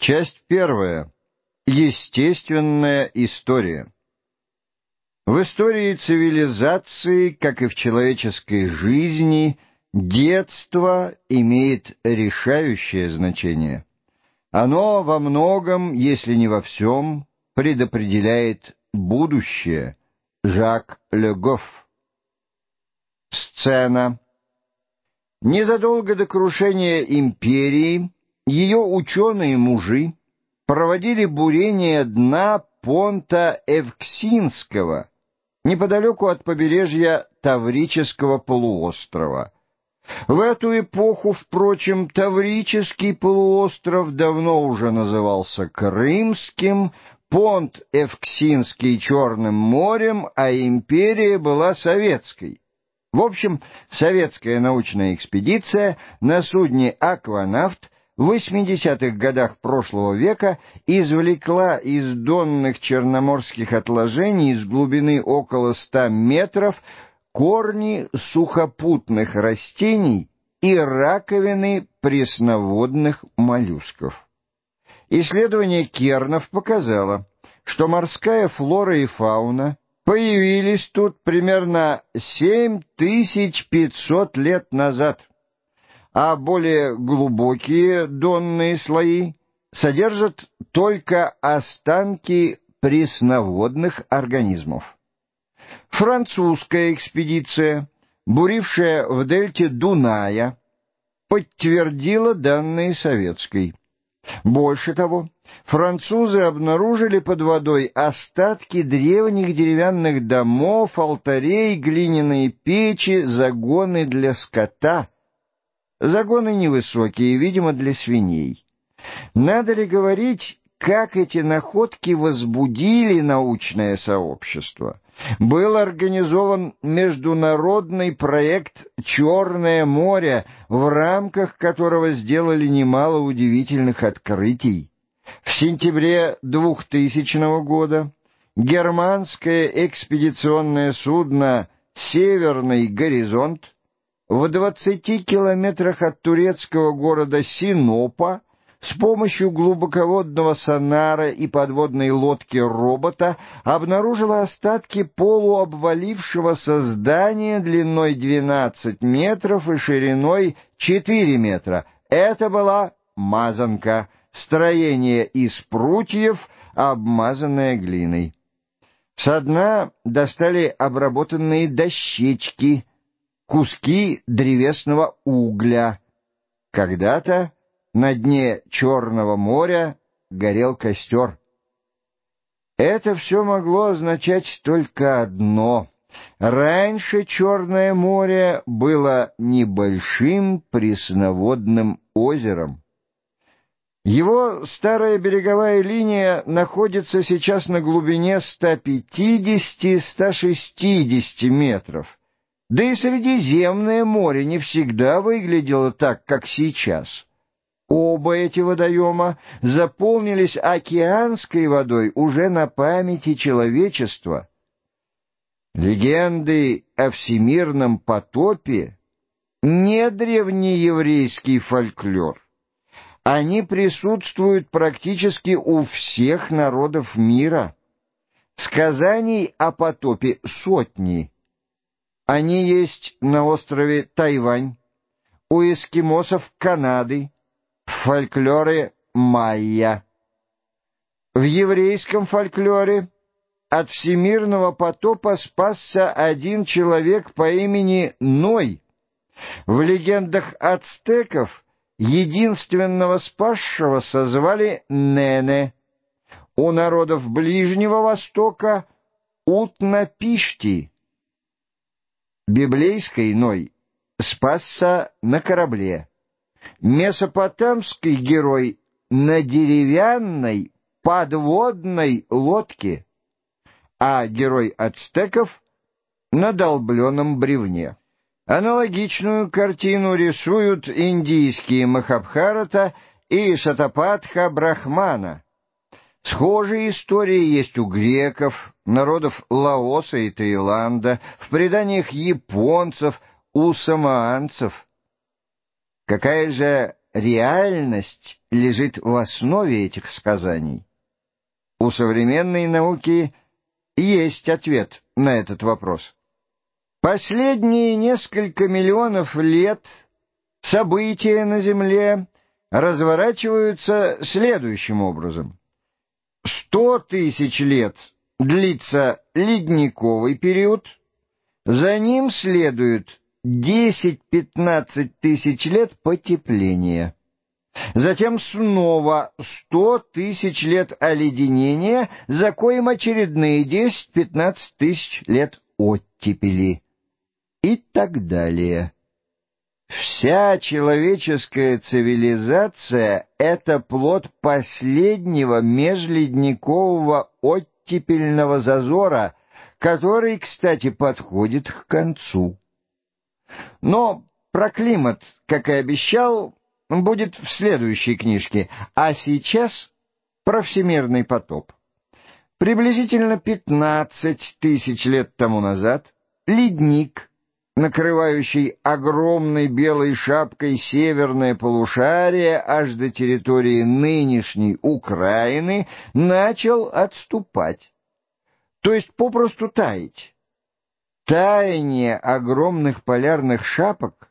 Часть первая. Естественная история. В истории цивилизации, как и в человеческой жизни, детство имеет решающее значение. Оно во многом, если не во всем, предопределяет будущее. Жак Легоф. Сцена. Незадолго до крушения империи ее ученые-мужи проводили бурение дна понта Эвксинского, неподалеку от побережья Таврического полуострова. В эту эпоху, впрочем, Таврический полуостров давно уже назывался Крымским, понт Эвксинский — Черным морем, а империя была советской. В общем, советская научная экспедиция на судне «Акванавт» в 80-х годах прошлого века извлекла из донных черноморских отложений с глубины около 100 метров корни сухопутных растений и раковины пресноводных моллюсков. Исследование Кернов показало, что морская флора и фауна появились тут примерно 7500 лет назад, а более глубокие донные слои содержат только останки пресноводных организмов. Французская экспедиция, бурившая в дельте Дуная, подтвердила данные советской. Больше того, французы обнаружили под водой остатки древних деревянных домов, алтарей, глиняные печи, загоны для скота. Загоны невысокие, видимо, для свиней. Надо ли говорить, как эти находки возбудили научное сообщество? был организован международный проект «Черное море», в рамках которого сделали немало удивительных открытий. В сентябре 2000 года германское экспедиционное судно «Северный горизонт» в 20 километрах от турецкого города Синопа с помощью глубоководного сонара и подводной лодки робота обнаружила остатки полуобвалившегося здания длиной 12 метров и шириной 4 метра. Это была мазанка, строение из прутьев, обмазанное глиной. Со дна достали обработанные дощечки, куски древесного угля. Когда-то на дне Черного моря горел костер. Это все могло означать только одно. Раньше Черное море было небольшим пресноводным озером. Его старая береговая линия находится сейчас на глубине 150-160 метров. Да и Средиземное море не всегда выглядело так, как сейчас. Оба эти водоема заполнились океанской водой уже на памяти человечества. Легенды о всемирном потопе не древнееврейский фольклор. Они присутствуют практически у всех народов мира. Сказаний о потопе сотни. Они есть на острове Тайвань, у эскимосов Канады, фольклоре майя. В еврейском фольклоре от всемирного потопа спасся один человек по имени Ной. В легендах ацтеков единственного спасшегося звали Нене. У народов Ближнего Востока Утнапишти. Библейский Ной спасся на корабле месопотамский герой на деревянной подводной лодке, а герой ацтеков на долбленном бревне. Аналогичную картину рисуют индийские Махабхарата и Шатапатха Брахмана. Схожие истории есть у греков, народов Лаоса и Таиланда, в преданиях японцев, у самоанцев – Какая же реальность лежит в основе этих сказаний? У современной науки есть ответ на этот вопрос. Последние несколько миллионов лет события на Земле разворачиваются следующим образом. Сто тысяч лет длится ледниковый период, за ним следует 10-15 тысяч лет потепления. Затем снова 100 тысяч лет оледенения, за коим очередные 10-15 тысяч лет оттепели. И так далее. Вся человеческая цивилизация — это плод последнего межледникового оттепельного зазора, который, кстати, подходит к концу. Но про климат, как и обещал, будет в следующей книжке, а сейчас про всемирный потоп. Приблизительно 15 тысяч лет тому назад ледник, накрывающий огромной белой шапкой северное полушарие аж до территории нынешней Украины, начал отступать, то есть попросту таять. Таяние огромных полярных шапок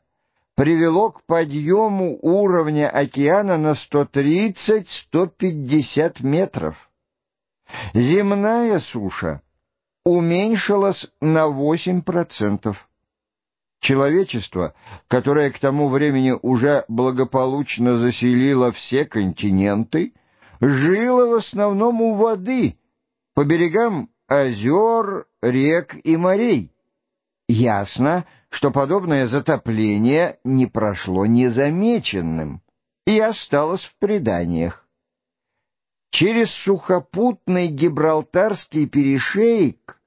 привело к подъему уровня океана на 130-150 метров. Земная суша уменьшилась на 8%. Человечество, которое к тому времени уже благополучно заселило все континенты, жило в основном у воды, по берегам озер, рек и морей. Ясно, что подобное затопление не прошло незамеченным и осталось в преданиях. Через сухопутный Гибралтарский перешейк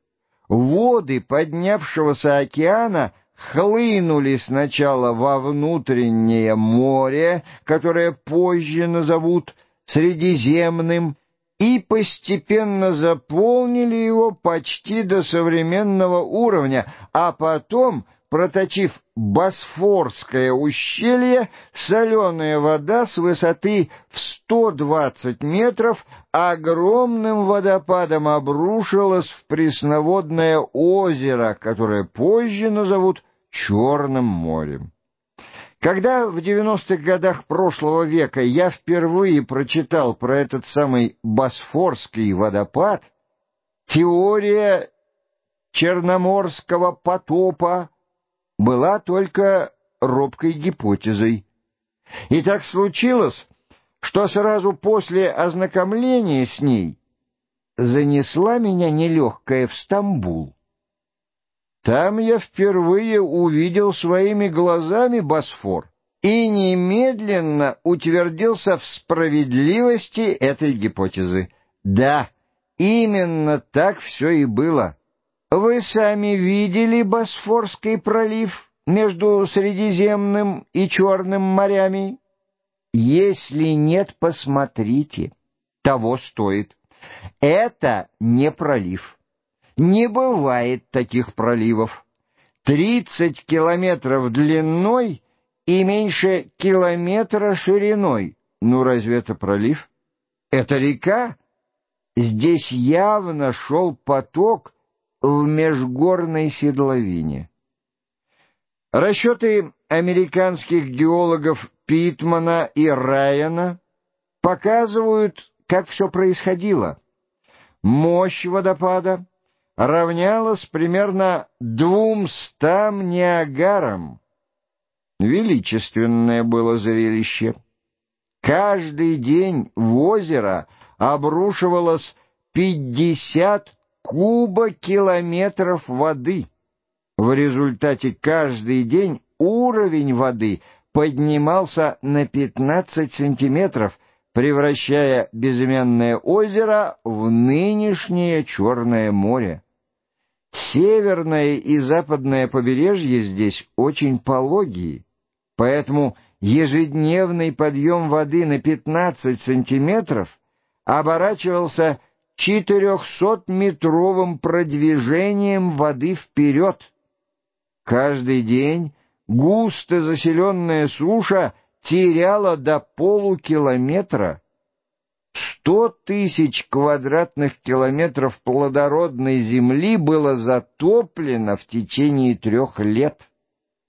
воды поднявшегося океана хлынули сначала во внутреннее море, которое позже назовут Средиземным, и постепенно заполнили его почти до современного уровня, а потом проточив Босфорское ущелье, соленая вода с высоты в 120 метров огромным водопадом обрушилась в пресноводное озеро, которое позже назовут Черным морем. Когда в 90-х годах прошлого века я впервые прочитал про этот самый Босфорский водопад, теория Черноморского потопа была только робкой гипотезой. И так случилось, что сразу после ознакомления с ней занесла меня нелегкая в Стамбул. Там я впервые увидел своими глазами Босфор и немедленно утвердился в справедливости этой гипотезы. Да, именно так все и было. Вы сами видели Босфорский пролив между Средиземным и Черным морями? Если нет, посмотрите. Того стоит. Это не пролив. Не бывает таких проливов. Тридцать километров длиной и меньше километра шириной. Ну, разве это пролив? Это река? Здесь явно шел поток, в межгорной седловине. Расчеты американских геологов Питмана и Райана показывают, как все происходило. Мощь водопада равнялась примерно двумстам Ниагарам. Величественное было зрелище. Каждый день в озеро обрушивалось пятьдесят кубокилометров воды. В результате каждый день уровень воды поднимался на 15 сантиметров, превращая безымянное озеро в нынешнее Черное море. Северное и западное побережье здесь очень пологие, поэтому ежедневный подъем воды на 15 сантиметров оборачивался четырехсотметровым продвижением воды вперед. Каждый день густо заселенная суша теряла до полукилометра. Сто тысяч квадратных километров плодородной земли было затоплено в течение трех лет.